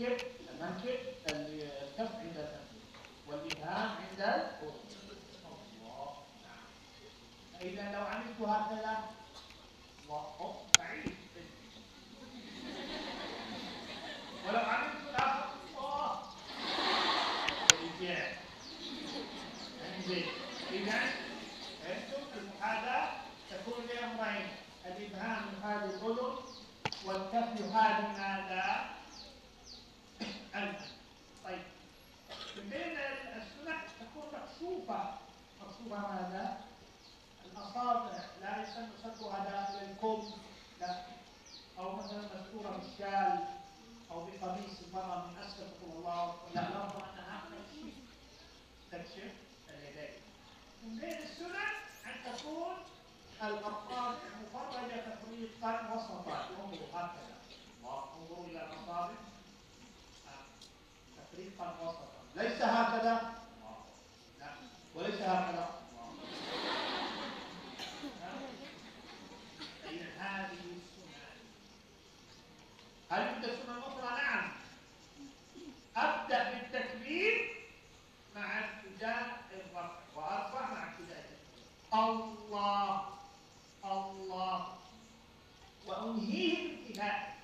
المنكر المنكر الكف عند التنكير والإبهام عند الأذن فإذا لو عملت هكذا ضعيف ولو عملت الآخر الله بالإبداع إنزين إذا عندكم المحاذاة تكون لأمرين. الإبهام يحاذي الأذن والكف يحاذي ماذا؟ ثم ماذا؟ الأصابع لا يسمى سدها داخل الكم لا. أو مثلا مستورة بالشال أو بقميص المرأة من أسفل قول الله. ولا لفظ أنها تكشف اليدين. من بين السنة أن تكون الأطراف مفرجة تفريقا وسطا انظروا هكذا انظروا إلى الأصابع. تفريقا وسطا ليس هكذا؟ لا. وليس هكذا. هل يوجد سنن أخرى؟ نعم. أبدأ بالتكبير مع ابتداء الرفع وأرفع مع ابتداء الله الله. وأنهيه الانتهاء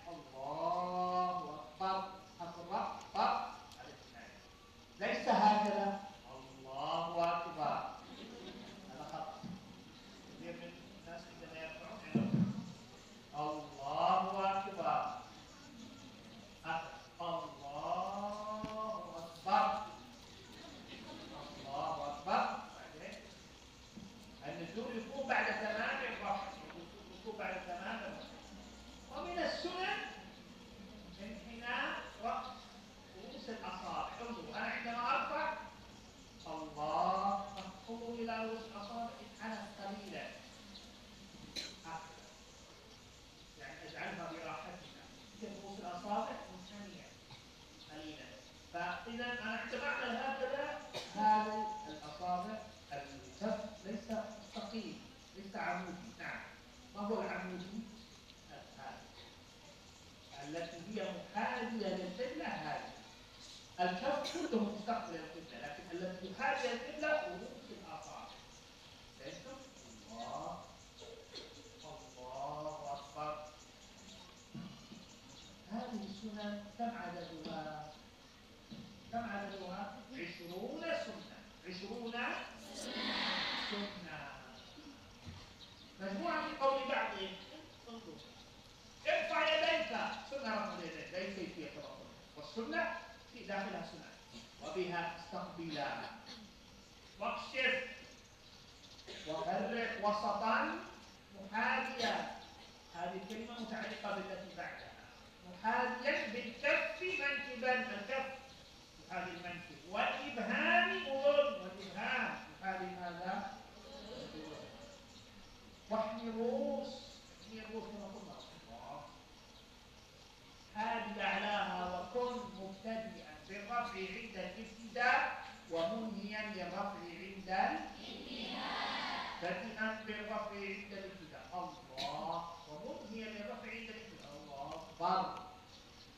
فرض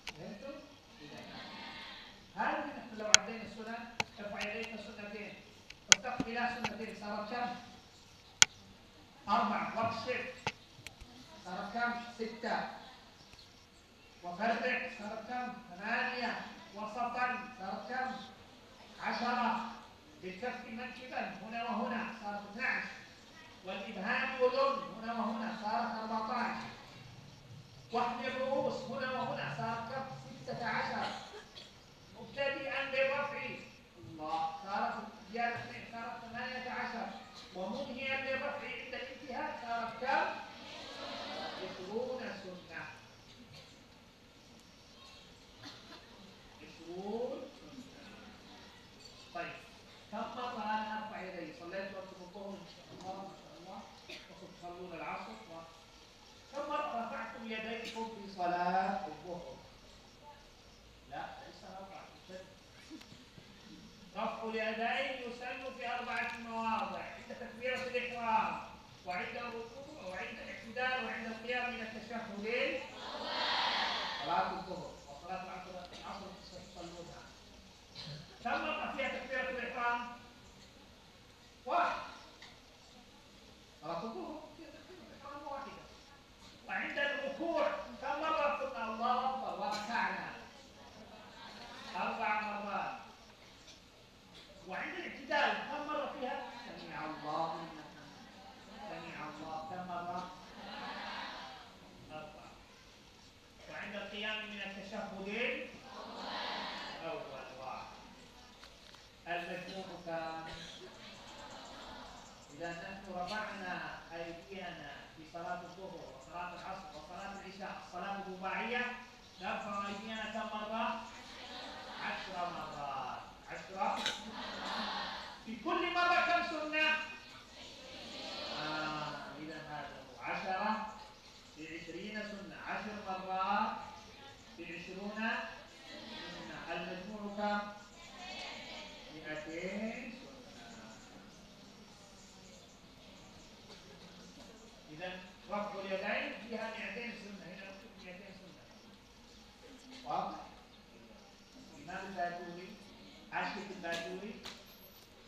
فهمتم؟ إذا هذه لو عدينا السنن ارفع إليك سنتين. واتق إلى سنتين. صارت كم؟ أربع واكشف صارت كم؟ ستة. وفرع صارت كم؟ ثمانية. وسطا. صارت كم؟ عشرة. بالكف منكبا. هنا وهنا. صارت 12 والإبهام أذن هنا وهنا. صارت 14 واحمل الرؤوس هنا وهنا صار كف ستة عشر مبتدئا بالرفع الله صارت زيادة صارت ثمانية عشر ومنهيا بالرفع عند الانتهاء صارت كم؟ الرباعية. لفظ مئة مرة عشر مرات. عشرة؟ في كل مرة كم سنة؟ آه إذا هذا. عشرة. في عشرين سنة. عشر مرات. في عشرون سنة. المجموع كم؟ مئتين سنة. إذا رفع اليدين. عشر الباجوري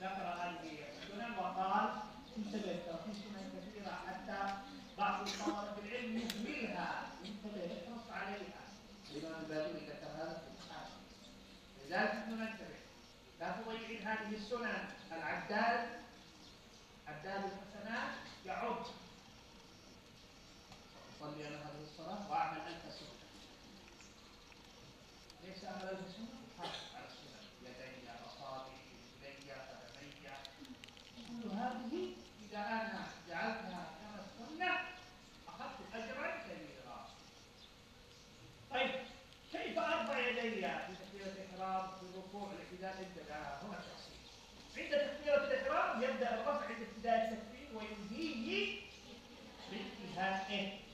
ذكر هذه السنن وقال انتبه في سنن كثيرة حتى بعض طلبه العلم يهملها. انتبه احرص عليها. الإمام الباجوري ذكر هذا في الحاشيه لذلك ننتبه. لا تضيعين هذه السنن العداد عداد الحسنات يعود H,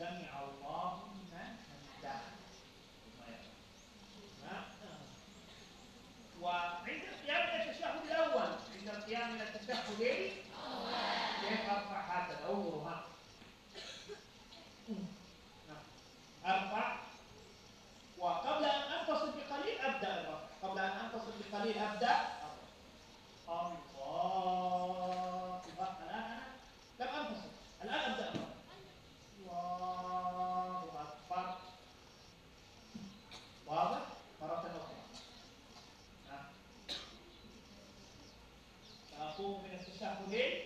سمع الله لمن حمده وعند القيام من التشهد الأول. عند القيام من التشهد هذا هكذا اوه ارفع وقبل أن أنفصل بقليل أبدأ الرفع قبل أن أنفصل بقليل أبدأ. head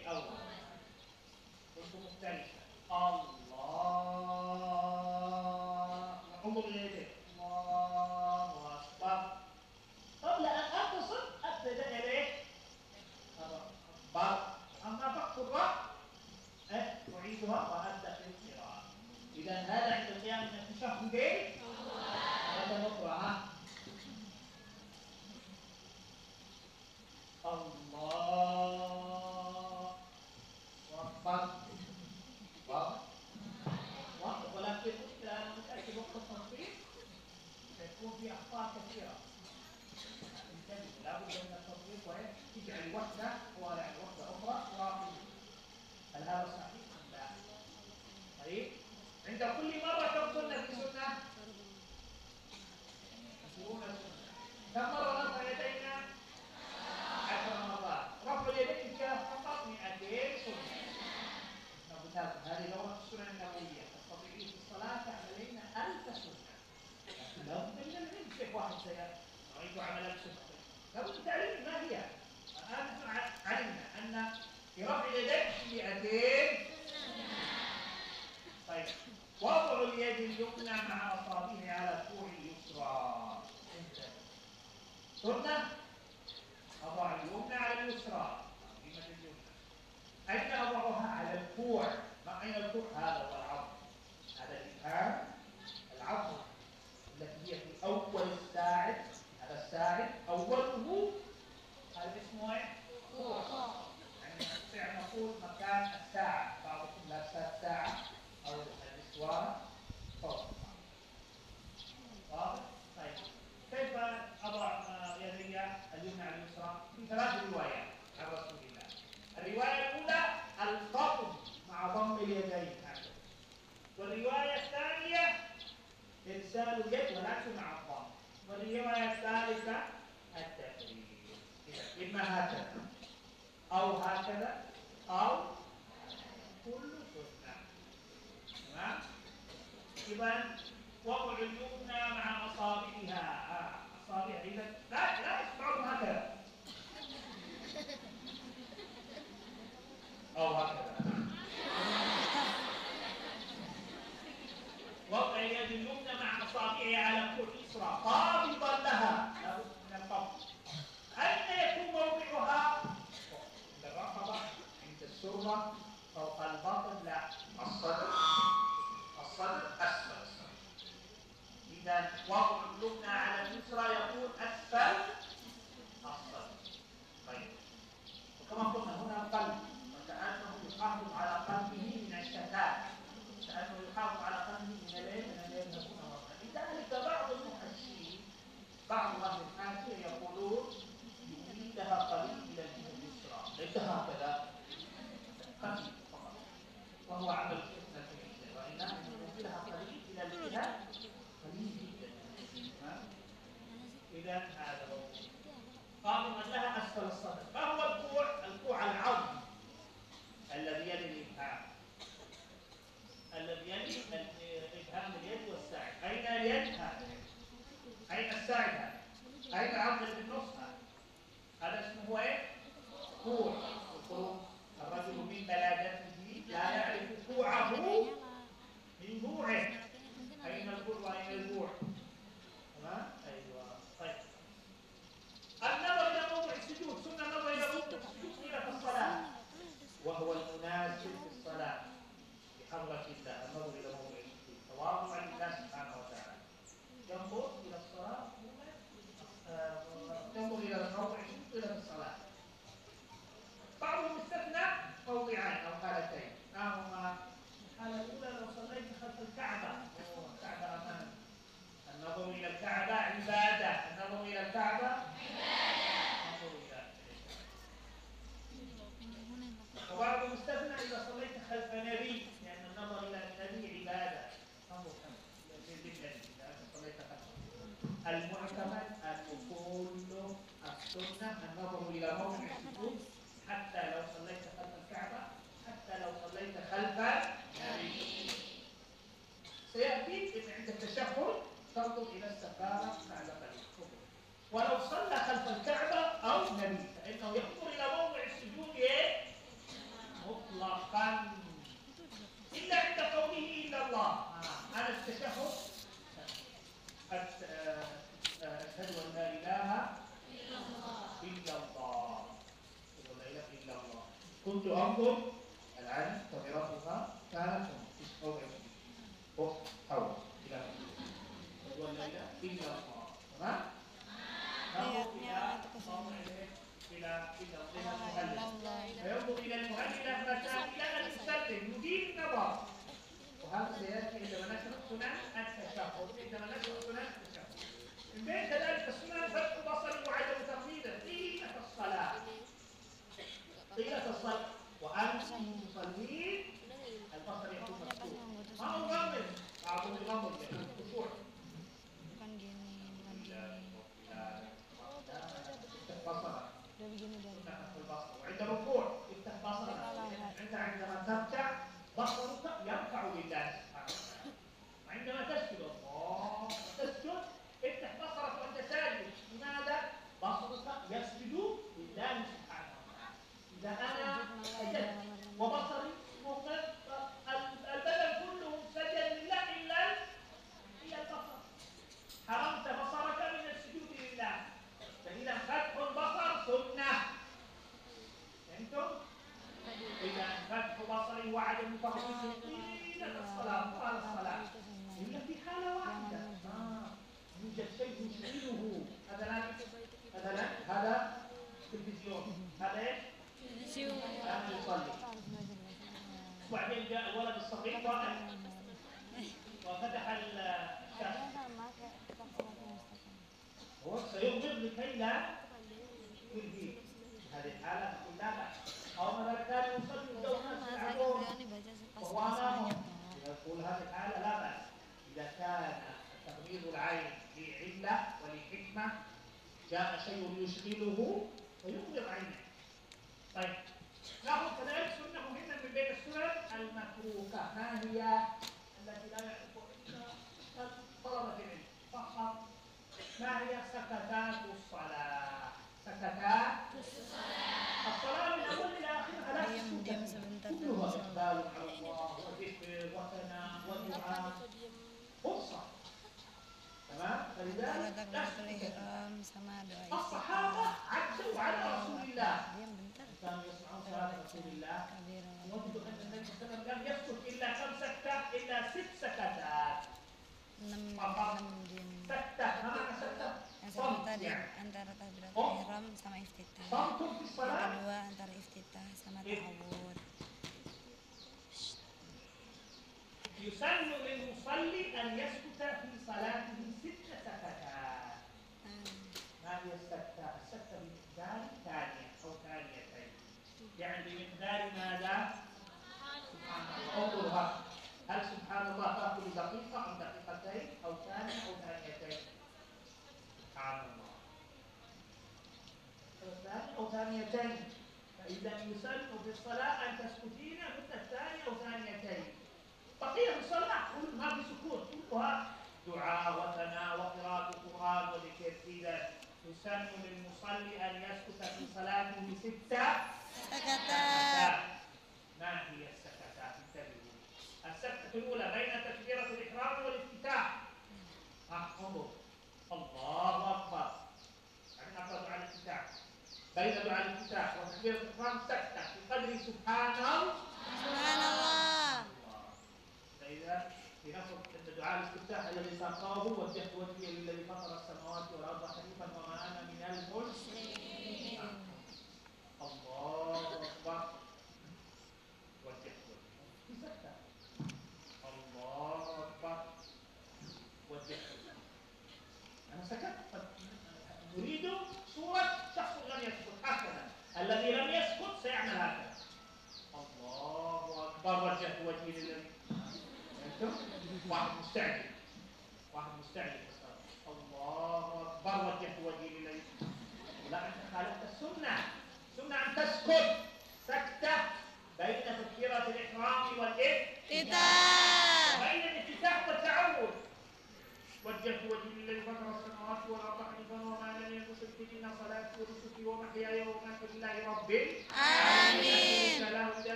Gracias. لكي لا تلهيه هذه الحالة تقول لا بأس أو مثلا كان يصلي الزوجة يلعبون وهو يقول هذه الحالة لا بأس. إذا كان تغميض العين لعلة ولحكمة جاء شيء يشغله فيغمض عينه. طيب. ناخذ كذلك سنة مهمة من بين السنن المتروكة. ما هي ما هي سكتات الصلاة؟ سكتات الصلاة الصلاة من أول إلى آخرها لا كلها إقبال على الله وذكر وثناء ودعاء. فرصة. تمام؟ فلذلك الصحابة عدوا على رسول الله. كانوا يسمعون صلاة رسول الله. وجدوا أن النبي صلى الله عليه وسلم لم يسكت إلا كم سكتة إلا ست سكتات. 6 6 din. Yang satu tadi antara tahbirat ihram sama iftitah. Yang kedua antara iftitah sama tahawud. Yusallu lil musalli an yasukuta fi salatihi sittata kata. Nah, ya sakta, sakta bidari atau tani. Yang? Subhanallah. Subhanallah. Tak ثالث أو ثاني أو ثانيتين عام الله ثاني أو ثانيتين فإذا يسن في الصلاة أن تسكتين مثل الثاني أو ثانيتين بقية الصلاة ما في سكوت كلها دعاء وثناء وقراءة القرآن وذكر إذا يسن للمصلي أن يسكت في صلاته ستة. سكتات.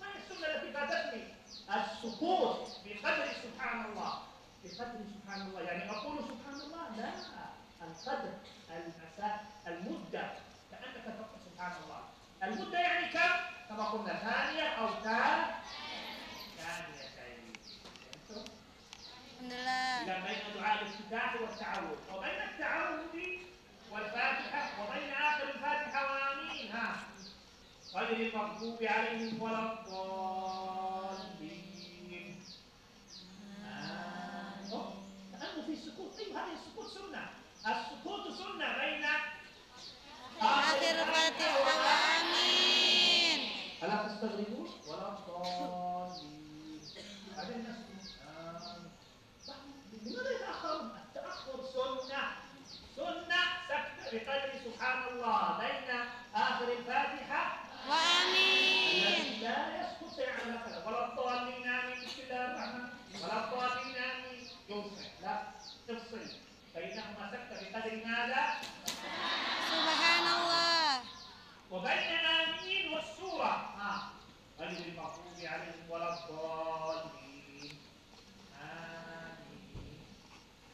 ما هي السنة التي فاتتني؟ السكوت بقدر سبحان الله. بقدر سبحان الله. يعني أقول سبحان الله؟ لا. القدر المساء المدة. كأنك تقول سبحان الله. المدة يعني كم؟ كما قلنا ثانية أو فهمتم؟ الحمد لله إذا بين دعاء الافتتاح والتعوذ وبين التعوذ والفاتحة وبين آخر الفاتحة وآمين. ها. غير المغضوب عليهم ولا الضالين. آه. كأنه في سكوت. أيوه هذه السكوت سنة. السكوت سنة بين آخر الفاتحة وآمين ألا تستغربون؟ ولا الضالين بعدين نسكت آمين لماذا يتأخرون؟ التأخر سنة سنة سكتة بقدر سبحان الله بين آخر الفاتحة وآمين الذي لا يسكت سيعمل هكذا ولا الضالين آمين بسم الله الرحمن ولا الضالين آمين يوسف لا تفصل بينهما سكتة بقدر ماذا؟ سبحان الله وبين آمين والسورة ها غير المغضوب عليهم ولا الضالين آمين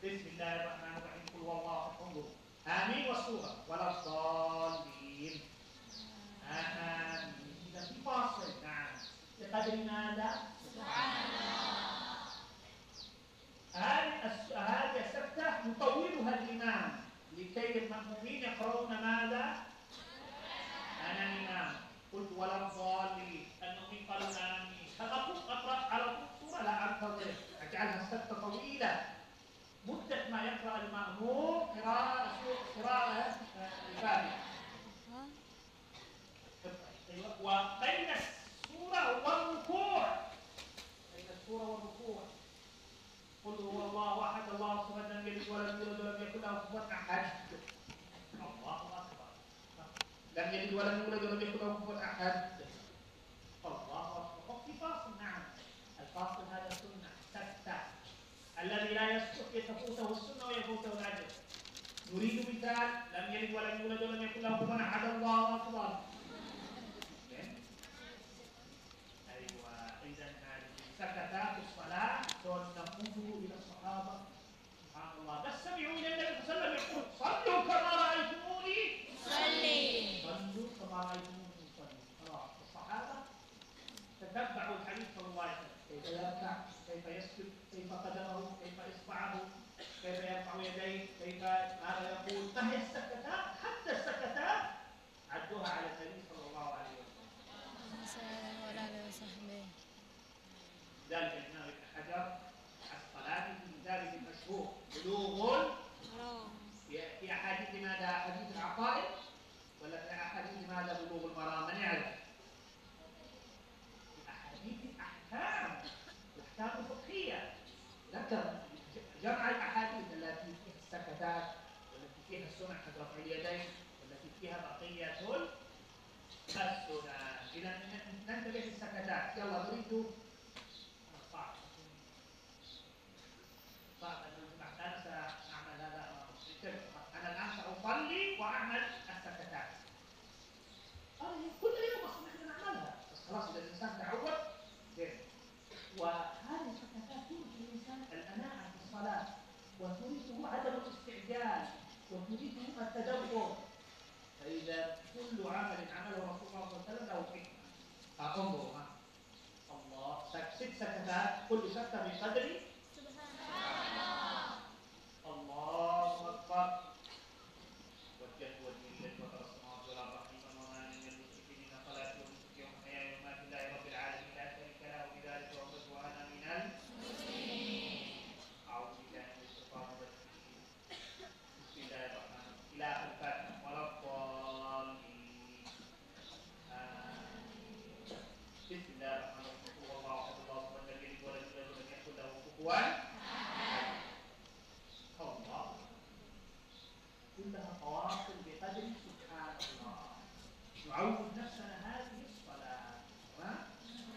بسم الله الرحمن الرحيم قل هو الله أحد انظر آمين والسورة ولا الضالين آمين إذا في فاصل نعم ماذا؟ هذه الس- هذه السكتة يطولها الإمام. لكي المأمومين يقرؤون ماذا؟ أنا الإمام قلت ولا الضالين. المؤمنين قالوا آمين أقول أقرأ على طول سورة؟ لا أنتظر أجعلها سكتة طويلة. مدة ما يقرأ المأموم قراءة سورة- قراءة آه، الفاتحة ها؟ أيوة. وبين السورة والركوع بين السورة والركوع قل هو الله أحد الله الصمد لم يلد ولم ولم يكن له كفوا أحد الله أكبر لم يلد ولم يولد ولم يكن له كفوا أحد الله أكبر في فاصل نعم الفاصل هذا سنة سكتة الذي لا يسكت يتفوته السنة ويفوته الأجر نريد مثال لم يلد ولم يولد ولم يكن له كفوا أحد. الله أكبر أيوه اذا هذه سكتات الصلاه تنقضوا إلى الصحابه سبحان الله بس سمعوا إلى النبي صلى الله عليه وسلم يقول صلوا كما رايتموني صلي صلوا كما رايتموني صلي خلاص الصحابه وتتبعوا الحديث صلى الله عليه وسلم كيف يركع كيف يسجد كيف قدمه كيف اصبعه كيف يرفع يديه كيف ماذا يقول. فهي السكتات حتى السكتات عدوها على النبي صلى الله عليه وسلم. وعلى آله وصحبه ذلك الامام ابن حجر الصلاه في كتابه المشهور بلوغ في أحاديث ماذا أحاديث العقائد؟ ولا في أحاديث ماذا بلوغ المرام؟ من يعرف؟ للسكتات يلا صعب صعب ساصلي واعمل السكتات كل يوم نعملها بس خلاص اذا الانسان تعود زين وهذه السكتات تورث الانسان الاناعه في وتورثه عدم الاستعجال التدبر فإذا كل عمل عمله رسول الله صلى الله عليه وسلم له حكمه انظروا الله. ست سكتات كل سكته بقدر الله اكبر وجهت وجهي الذي فطر السماوات والارض حنيفا وما أنا من المشركين ان صلاتي ونسكي ومحياي ومماتي لله رب العالمين لا شريك له وبذلك امرت وأنا من المسلمين اعوذ بالله من الشيطان الرجيم بسم الله الرحمن الرحيم إلى اخر الفاتحه ولا الضالين آمين. بسم الله الرحمن الرحيم قل هو الله احد الله الصمد لم يلد ولم يولد ولم يكن له كفوا الله كلها قواصر بقدر سبحان الله نعود نفسنا هذه الصلاة.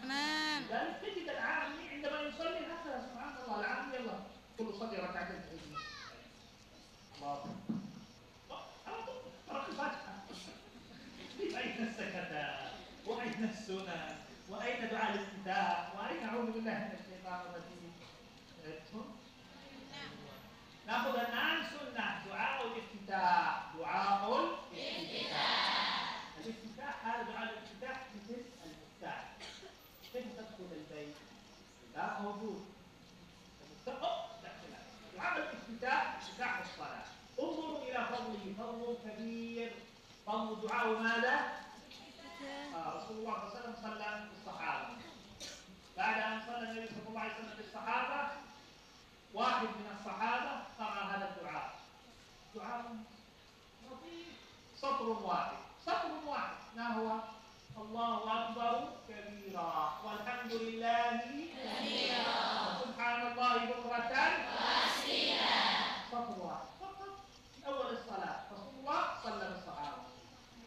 تمام؟ لذلك تجد العامي عندما يصلي هكذا سبحان الله العامي يلا كل صلي ركعتين تهجم الله. على طول. ترك الفاتحة أين السكتات وأين السنن وأين دعاء الافتتاح وأين أعوذ بالله من الشيطان الرجيم عرفتم؟ ناخذ الآن سنة دعاء الافتتاح دعاء الافتتاح الافتتاح هذا دعاء الافتتاح مثل المفتاح كيف تدخل البيت؟ لا موجود المفتاح داخلها دعاء الافتتاح افتتاح الصلاة انظروا إلى فضله فضل كبير فضل دعاء ماذا؟ آه رسول الله صلى الله عليه وسلم صلى بالصحابة بعد أن صلى النبي صلى الله عليه وسلم بالصحابة واحد من الصحابة قرأ هذا الدعاء. دعاء لطيف. سطر واحد. سطر واحد. ما هو؟ الله أكبر كبيرا. والحمد لله كثيرا. وسبحان الله بكرة. سطر واحد فقط في أول الصلاة رسول الله صلى بالصحابة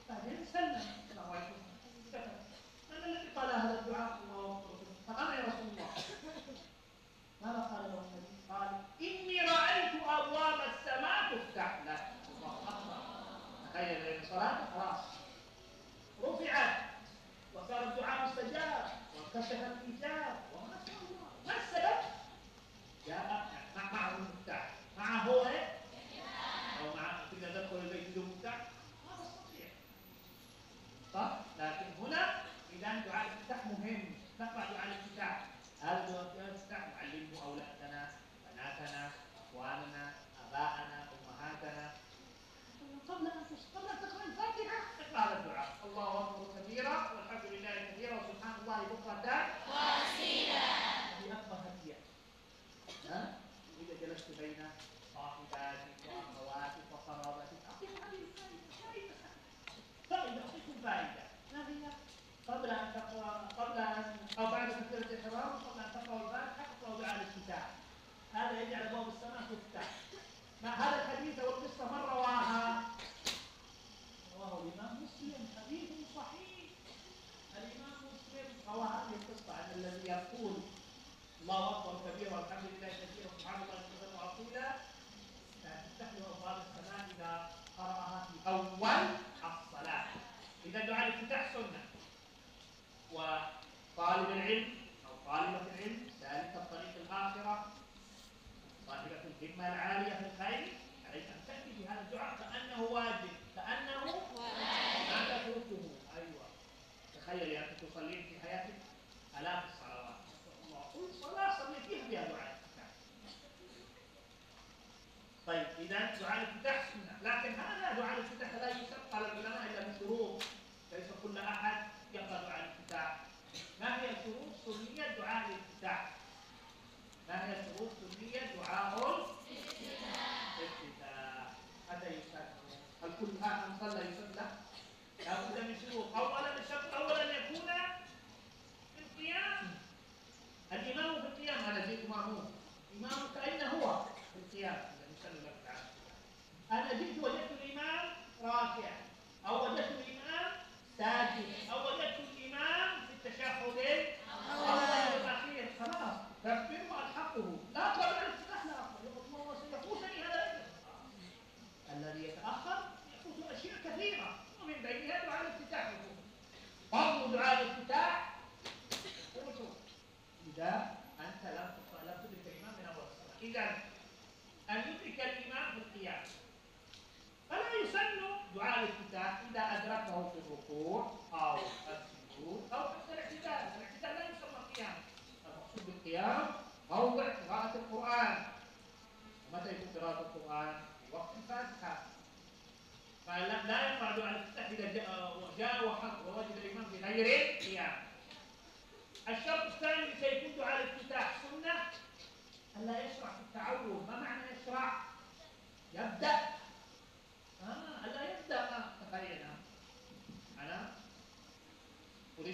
بعدين سلم السلام عليكم من الذي قال هذا الدعاء الله أكبر فقال يا رسول الله ماذا قال له النبي؟ قال إني رأيت أبواب السماء تفتح لك الله أكبر صلاة خلاص. رفعت. وصار الدعاء مستجاب. وانكشف الحجاب وما شاء الله ما السبب؟ جاء مع معه المفتاح معه هو إيه؟ أو مع تقدر تدخل البيت بدون مفتاح ما تستطيع صح؟ لكن هنا إذا دعاء الافتتاح مهم نقرأ دعاء الافتتاح هذا دعاء الافتتاح نعلمه أولادنا بناتنا إخواننا آباءنا أمهاتنا قبل أن قبل أن تقرأ الفاتحة اقرأ هذا الدعاء الله أكبر كبيرا والحمد لله كثيرا وسبحان الله بكرة وأصيلا هذه أكبر هدية ها؟ إذا جلست بين صاحباتك وأخواتك وقرابتك أعطيهم هذه الفائدة فائدة ما هي؟ قبل أن تقرأ قبل أن أو بعد تكبيرة الإحرام قبل أن تقرأ الفاتحة تقرأ دعاء الافتتاح هذا يجعل أبواب السماء تفتح ما هذا الحديث أو القصة من رواها؟ رواه الإمام مسلم حديث صحيح الإمام مسلم روى هذه القصة عن الذي يقول الله طالب العلم أو طالبة العلم سالكة طريق الآخرة صاحبة الهمة العالية في الخير عليك أن تأتي بهذا الدعاء كأنه واجب كأنه ما تتركه. أيوة. تخيل يا أخي تصلين في حياتك آلاف الصلوات. كل صلاة صليتيها بها دعاء. طيب إذا دعاء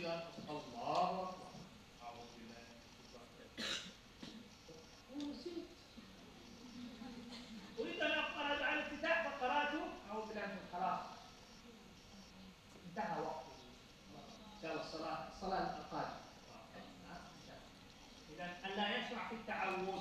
الله اكبر اعوذ بالله اريد ان اقرا على فقراته اعوذ بالله من انتهى وقته ان شاء الله الصلاه الصلاه القادمه اذا الا يشرع في التعود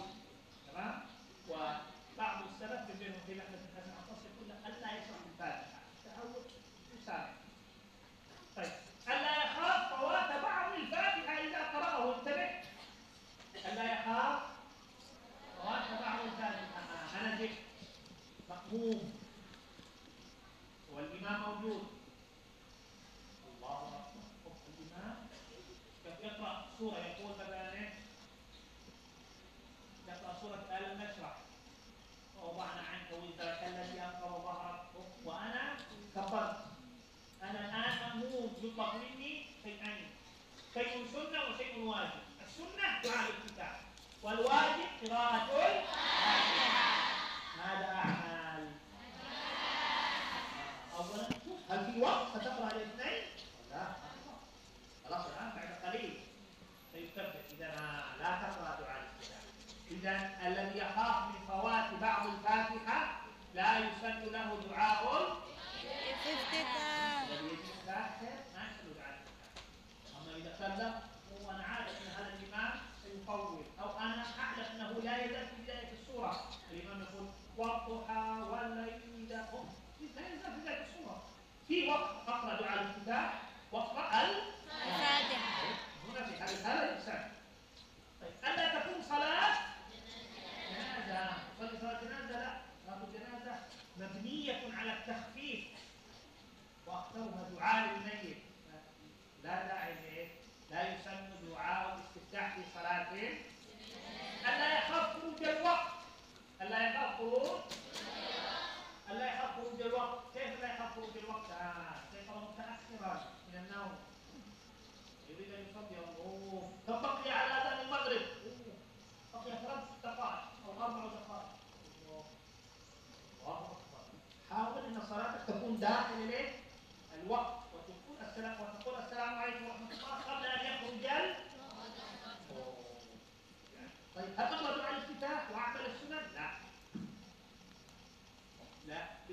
تعالج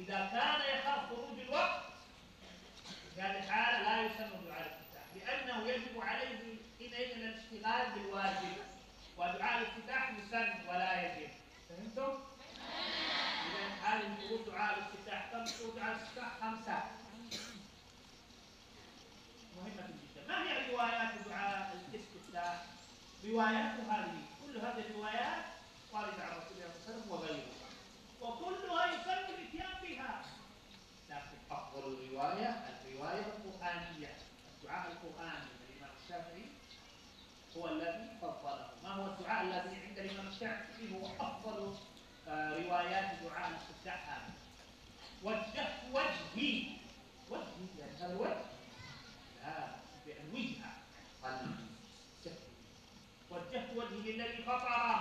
إذا كان يخاف خروج الوقت يعني في هذه الحالة لا يسمى دعاء الافتتاح لأنه يجب عليه حينئذ الاشتغال بالواجب ودعاء الافتتاح يسمى ولا يجب فهمتم؟ إذا هذه نقول دعاء الافتتاح كم شروط دعاء الافتتاح؟ خمسة مهمة جدا ما هي روايات دعاء الافتتاح؟ روايات هذه كل هذه الروايات واردة الذي عند الإمام الشافعي هو أفضل آه، روايات دعاء الاستفتاح وجه وجهي وجهي يعني هذا الوجه لا بأن وجهه قلبي وجهت وجهي للذي فطر.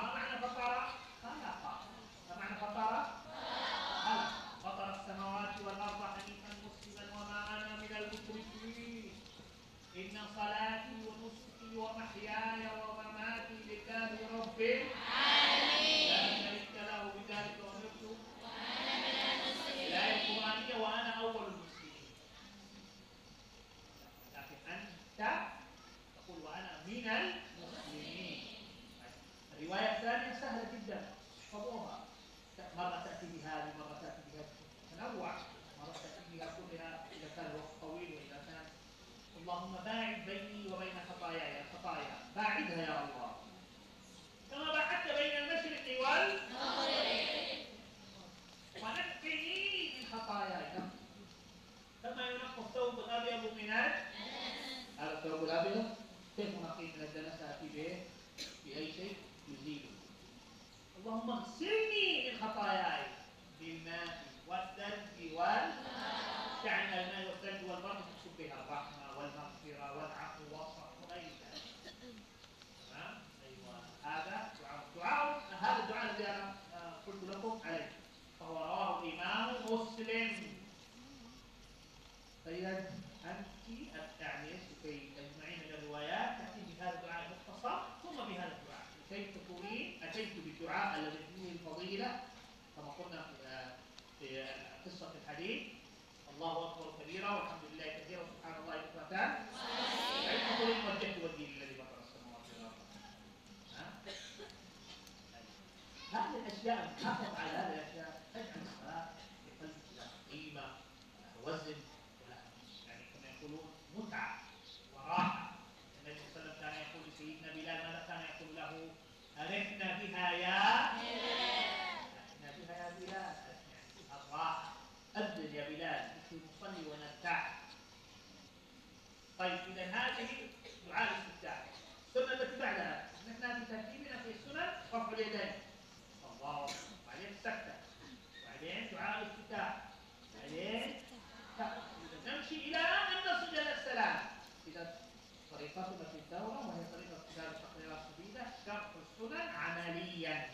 المعتصمة في الدورة وهي طريقة كتابة تقريرات الجديدة شرح السنن عمليا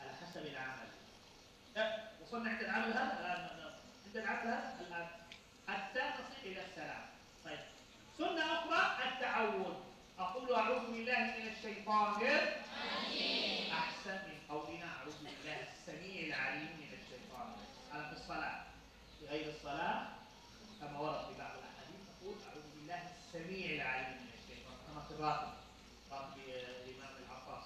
على حسب العمل. وصلنا عند العمل هذا الآن عند العمل هذا الآن حتى نصل إلى السلام. طيب سنة أخرى التعود أقول أعوذ بالله من الشيطان أحسن من قولنا أعوذ بالله السميع العليم من الشيطان هذا في الصلاة في غير الصلاة كما ورد الراقي راقي الإمام العطاس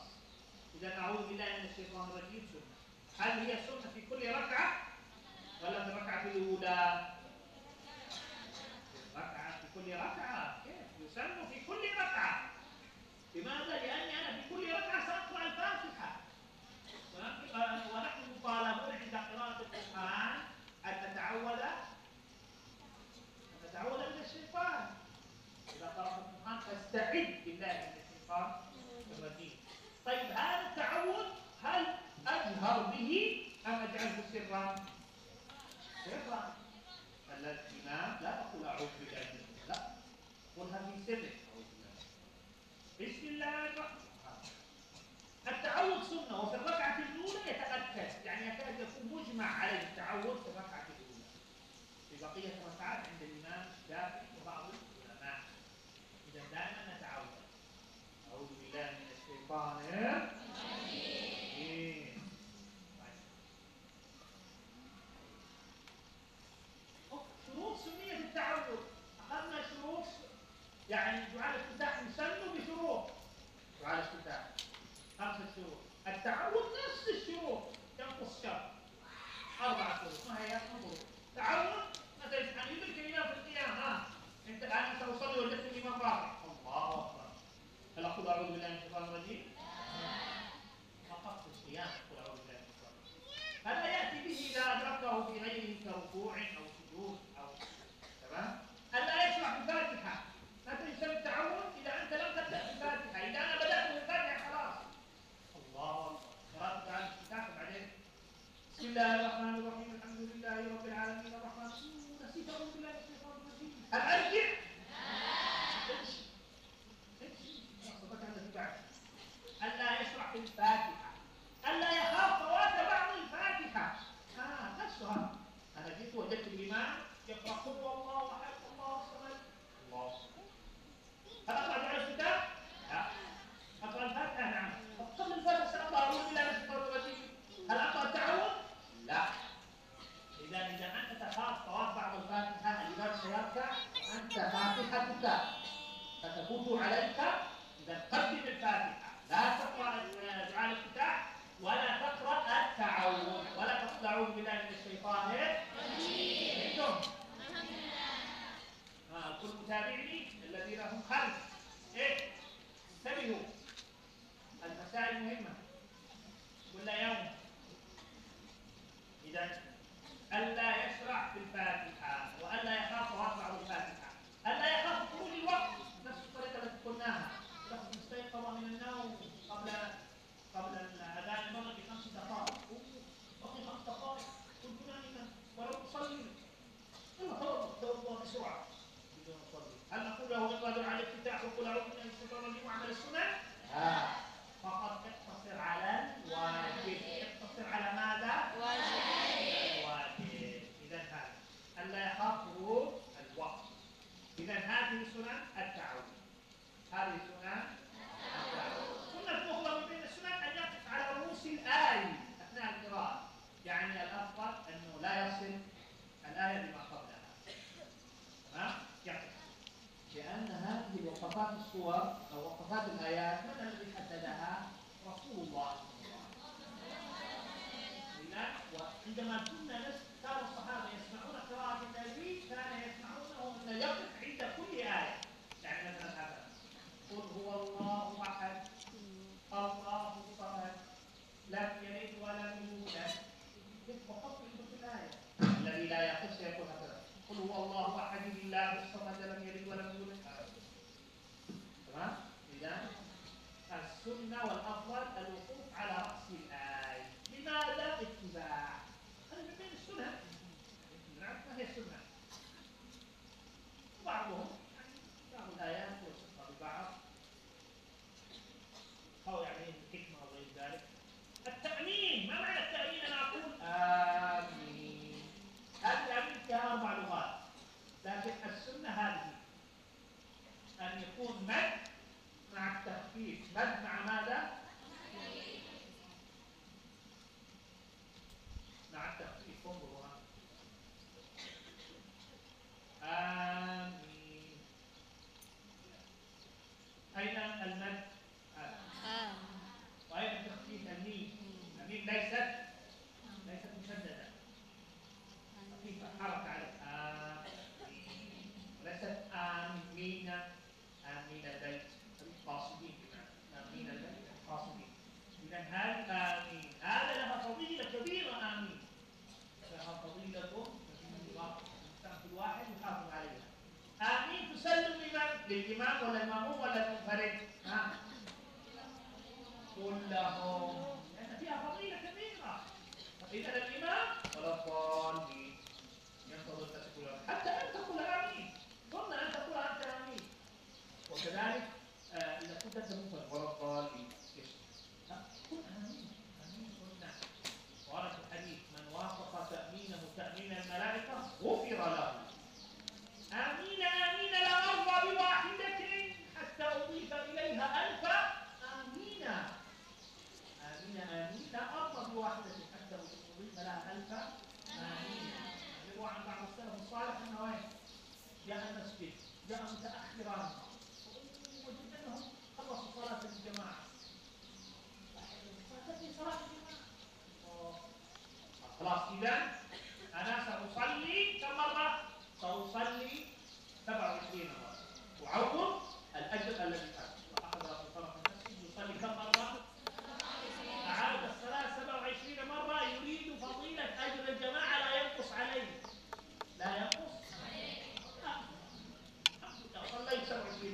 إذا أعوذ بالله من الشيطان الرجيم سنة. هل هي سنة في كل ركعة؟ ولا في الركعة الأولى؟ ركعة في كل ركعة. كيف؟ يسن في كل ركعة. لماذا؟ لأني أنا في كل ركعة سأقرأ الفاتحة. ونحن مطالبون عند قراءة القرآن أن نتعود أن نتعوذ من الشيطان. إذا قرأت القرآن فاستعد سرا سرا الإمام لا تقول أعوذ بك أن لا قل هذه سرك أعوذ بالله بسم الله الرحمن التعود سنة وفي الركعة الأولى يتأكد يعني يكاد يكون مجمع عليه التعود في الركعة الأولى. في بقية الركعات عند الإمام الشافعي وبعض العلماء. إذا دائما نتعود. أعوذ بالله من الشيطان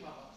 Baba.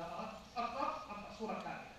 Dalam apa? Apa surat kami?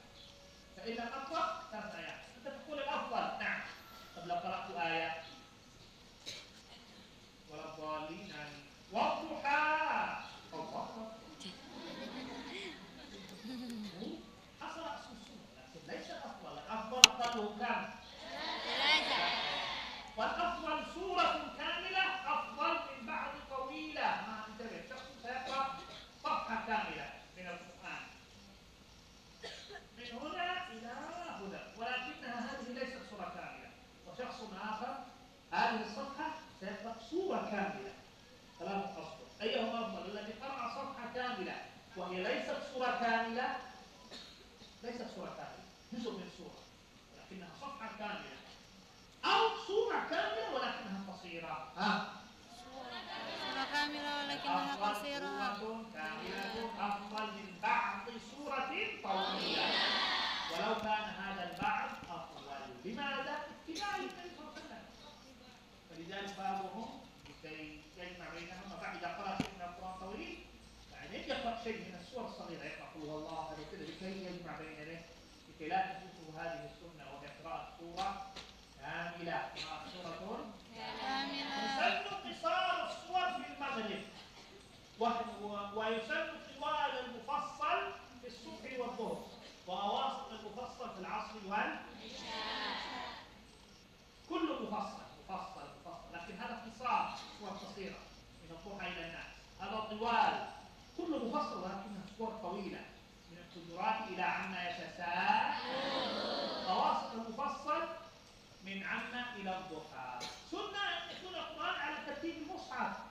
المصحف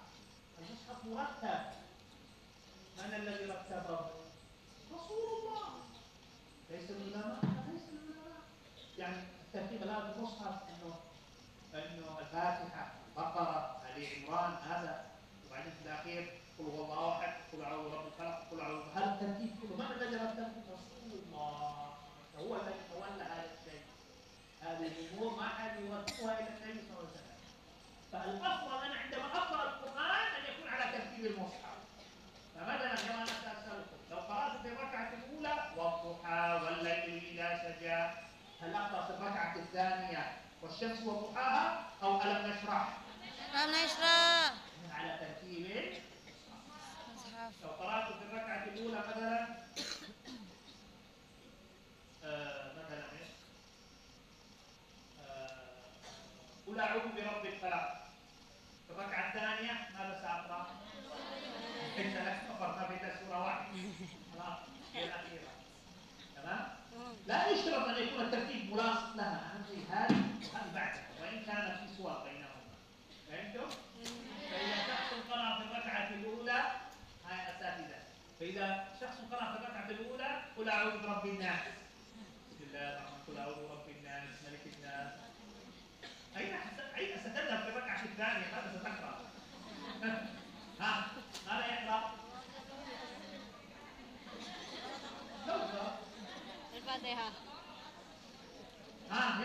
الحق مرتب. من الذي رتبه؟ رسول الله. ليس العلماء ليس العلماء يعني الترتيب الآن المصحف إنه إنه الفاتحة البقرة آل عمران هذا. وبعدين في الأخير قل هو الله أحد قل أعوذ برب الفلق قل أعوذ هذا الترتيب كله؟ من الذي رتبه؟ رسول الله. هو الذي تولى هذا الشيء. هذه الأمور ما حد يوجهها إلى النبي صلى الله عليه وسلم. فالأفضل أنا هل أعطى في الركعة الثانية والشمس وضحاها أو ألم نشرح؟ ألم نشرح على ترتيب لو قرأت في الركعة الأولى مثلا آه، مثلا إيش؟ آه، قل أعوذ برب الفلق قل أعوذ برب الناس. بسم الله الرحمن قل أعوذ برب الناس ملك الناس. أين أين ستذهب في الركعة الثانية؟ ماذا ستقرأ؟ ها ماذا يقرأ؟ الفاتحة. ها